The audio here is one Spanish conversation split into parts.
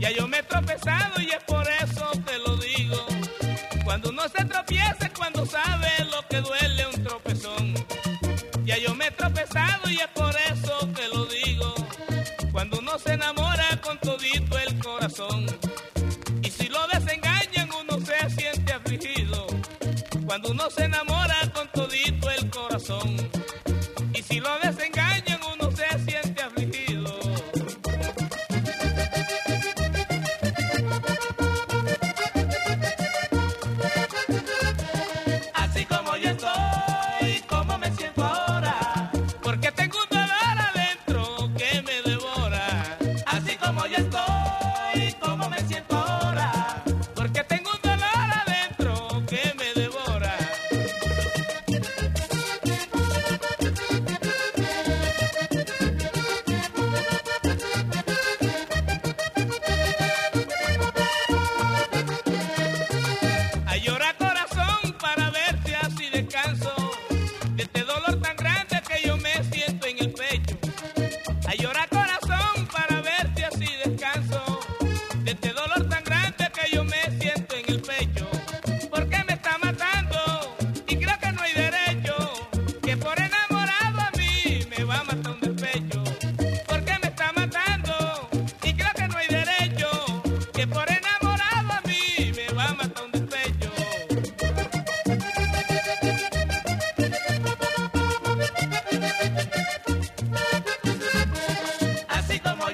Ya yo me he tropezado y es por eso te lo digo. Cuando uno se tropiece cuando sabe lo que duele un tropezón. Ya yo me he tropezado y es por eso te lo digo. Cuando uno se enamora con todito el corazón. Y si lo desengañan uno se siente afligido. Cuando uno se enamora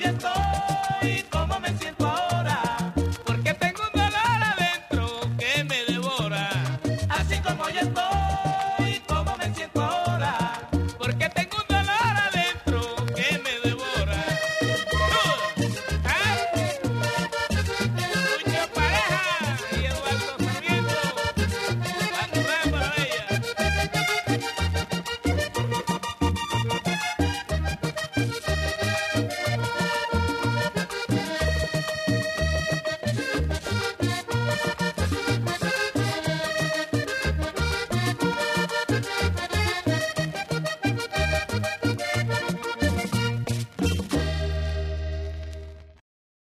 viento.